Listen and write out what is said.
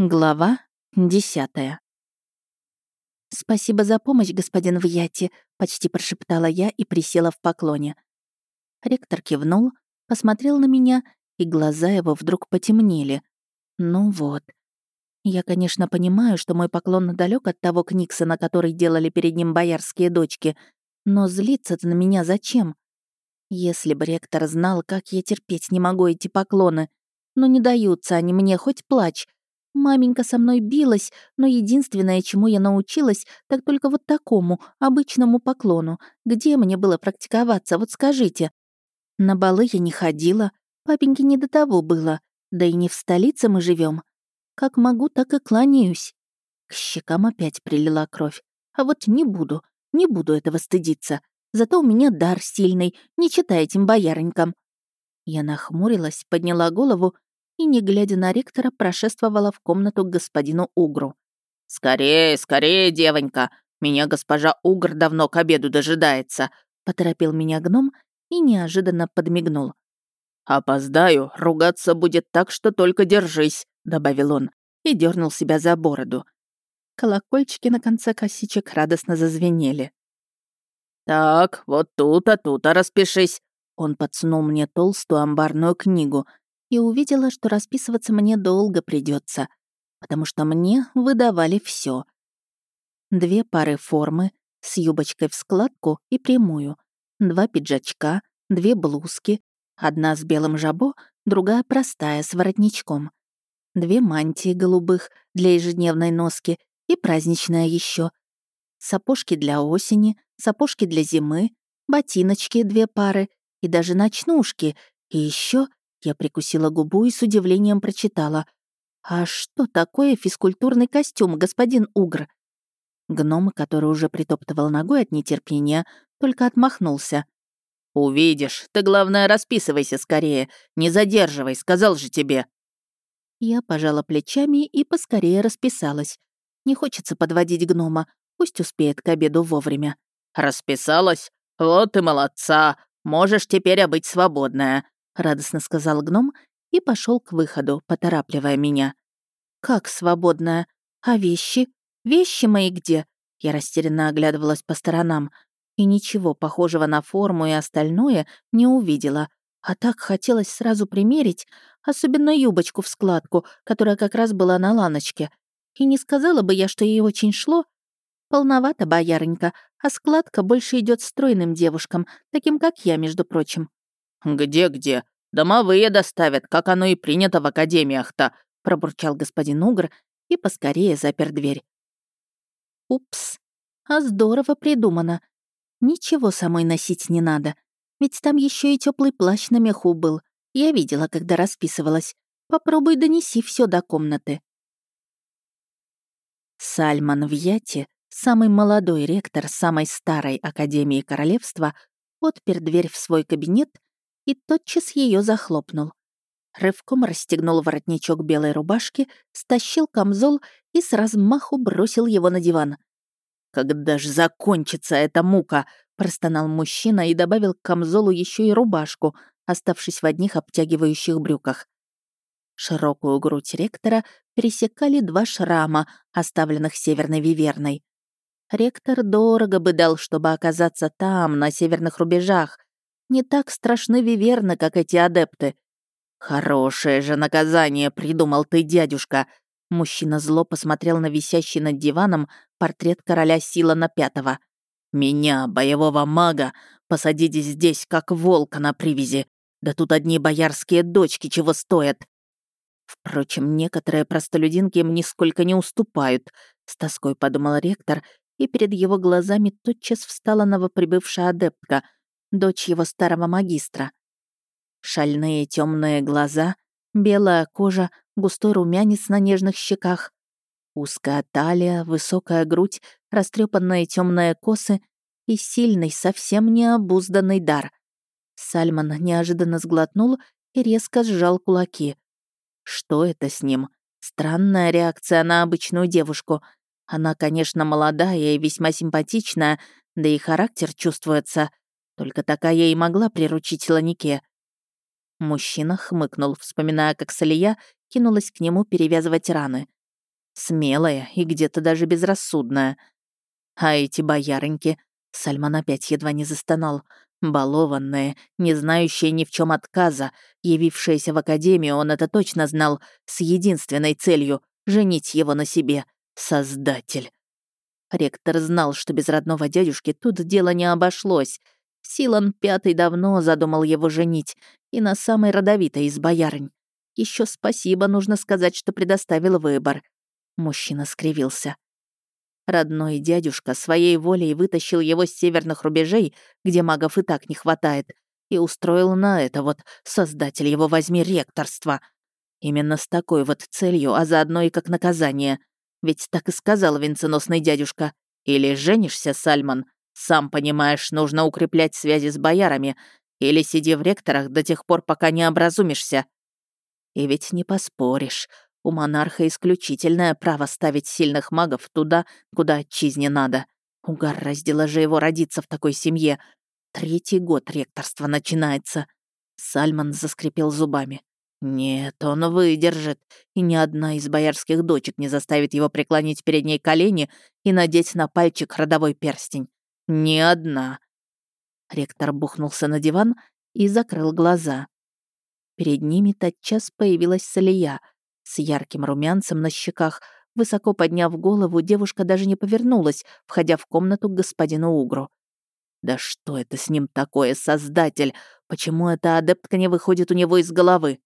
Глава десятая. «Спасибо за помощь, господин Вьяти», — почти прошептала я и присела в поклоне. Ректор кивнул, посмотрел на меня, и глаза его вдруг потемнели. Ну вот. Я, конечно, понимаю, что мой поклон далек от того Книксона, который делали перед ним боярские дочки, но злиться-то на меня зачем? Если бы ректор знал, как я терпеть не могу эти поклоны. Но не даются они мне, хоть плачь. Маменька со мной билась, но единственное, чему я научилась, так только вот такому, обычному поклону. Где мне было практиковаться, вот скажите? На балы я не ходила, папеньке не до того было, да и не в столице мы живем. Как могу, так и кланяюсь. К щекам опять прилила кровь. А вот не буду, не буду этого стыдиться. Зато у меня дар сильный, не читай этим боярынькам. Я нахмурилась, подняла голову и, не глядя на ректора, прошествовала в комнату к господину Угру. «Скорее, скорее, девонька! Меня госпожа Угр давно к обеду дожидается!» — поторопил меня гном и неожиданно подмигнул. «Опоздаю, ругаться будет так, что только держись», — добавил он и дернул себя за бороду. Колокольчики на конце косичек радостно зазвенели. «Так, вот тут-то, тут-то распишись!» Он подсунул мне толстую амбарную книгу, и увидела, что расписываться мне долго придется, потому что мне выдавали все. Две пары формы с юбочкой в складку и прямую, два пиджачка, две блузки, одна с белым жабо, другая простая, с воротничком, две мантии голубых для ежедневной носки и праздничная еще, сапожки для осени, сапожки для зимы, ботиночки две пары и даже ночнушки, и еще я прикусила губу и с удивлением прочитала. «А что такое физкультурный костюм, господин Угр?» Гном, который уже притоптывал ногой от нетерпения, только отмахнулся. «Увидишь. Ты, главное, расписывайся скорее. Не задерживай, сказал же тебе». Я пожала плечами и поскорее расписалась. Не хочется подводить гнома, пусть успеет к обеду вовремя. «Расписалась? Вот и молодца. Можешь теперь быть свободная радостно сказал гном и пошел к выходу, поторапливая меня. «Как свободная? А вещи? Вещи мои где?» Я растерянно оглядывалась по сторонам и ничего похожего на форму и остальное не увидела. А так хотелось сразу примерить, особенно юбочку в складку, которая как раз была на ланочке. И не сказала бы я, что ей очень шло. Полновато, боярынька, а складка больше идет стройным девушкам, таким как я, между прочим. «Где-где? Домовые доставят, как оно и принято в академиях-то», пробурчал господин Угр и поскорее запер дверь. «Упс, а здорово придумано. Ничего самой носить не надо, ведь там еще и теплый плащ на меху был. Я видела, когда расписывалась. Попробуй донеси все до комнаты». Сальман в Яте, самый молодой ректор самой старой Академии Королевства, отпер дверь в свой кабинет и тотчас ее захлопнул. Рывком расстегнул воротничок белой рубашки, стащил камзол и с размаху бросил его на диван. «Когда ж закончится эта мука?» — простонал мужчина и добавил к камзолу еще и рубашку, оставшись в одних обтягивающих брюках. Широкую грудь ректора пересекали два шрама, оставленных северной виверной. Ректор дорого бы дал, чтобы оказаться там, на северных рубежах, не так страшны виверны, как эти адепты. «Хорошее же наказание придумал ты, дядюшка!» Мужчина зло посмотрел на висящий над диваном портрет короля Силана Пятого. «Меня, боевого мага, посадить здесь, как волка на привязи. Да тут одни боярские дочки чего стоят!» Впрочем, некоторые простолюдинки им нисколько не уступают, с тоской подумал ректор, и перед его глазами тотчас встала новоприбывшая адептка — дочь его старого магистра. Шальные темные глаза, белая кожа, густой румянец на нежных щеках, узкая талия, высокая грудь, растрепанные темные косы и сильный, совсем необузданный дар. Сальман неожиданно сглотнул и резко сжал кулаки. Что это с ним? Странная реакция на обычную девушку. Она, конечно, молодая и весьма симпатичная, да и характер чувствуется. Только такая и могла приручить Ланике. Мужчина хмыкнул, вспоминая, как Салия кинулась к нему перевязывать раны. Смелая и где-то даже безрассудная. А эти боярыньки... Сальман опять едва не застонал. Балованные, не знающие ни в чем отказа, явившиеся в академию, он это точно знал, с единственной целью — женить его на себе. Создатель. Ректор знал, что без родного дядюшки тут дело не обошлось. Силан Пятый давно задумал его женить, и на самой родовитой из боярынь. Еще спасибо, нужно сказать, что предоставил выбор. Мужчина скривился. Родной дядюшка своей волей вытащил его с северных рубежей, где магов и так не хватает, и устроил на это вот создатель его возьми ректорства. Именно с такой вот целью, а заодно и как наказание. Ведь так и сказал венценосный дядюшка. Или женишься, Сальман, сам понимаешь, нужно укреплять связи с боярами, или сиди в ректорах до тех пор, пока не образумишься. И ведь не поспоришь. У монарха исключительное право ставить сильных магов туда, куда отчизне надо. Угар раздела же его родиться в такой семье. Третий год ректорства начинается. Сальман заскрипел зубами. Нет, он выдержит, и ни одна из боярских дочек не заставит его преклонить перед ней колени и надеть на пальчик родовой перстень. Ни одна. Ректор бухнулся на диван и закрыл глаза. Перед ними тотчас появилась Салия. С ярким румянцем на щеках, высоко подняв голову, девушка даже не повернулась, входя в комнату к господину Угру. «Да что это с ним такое, Создатель? Почему эта адептка не выходит у него из головы?»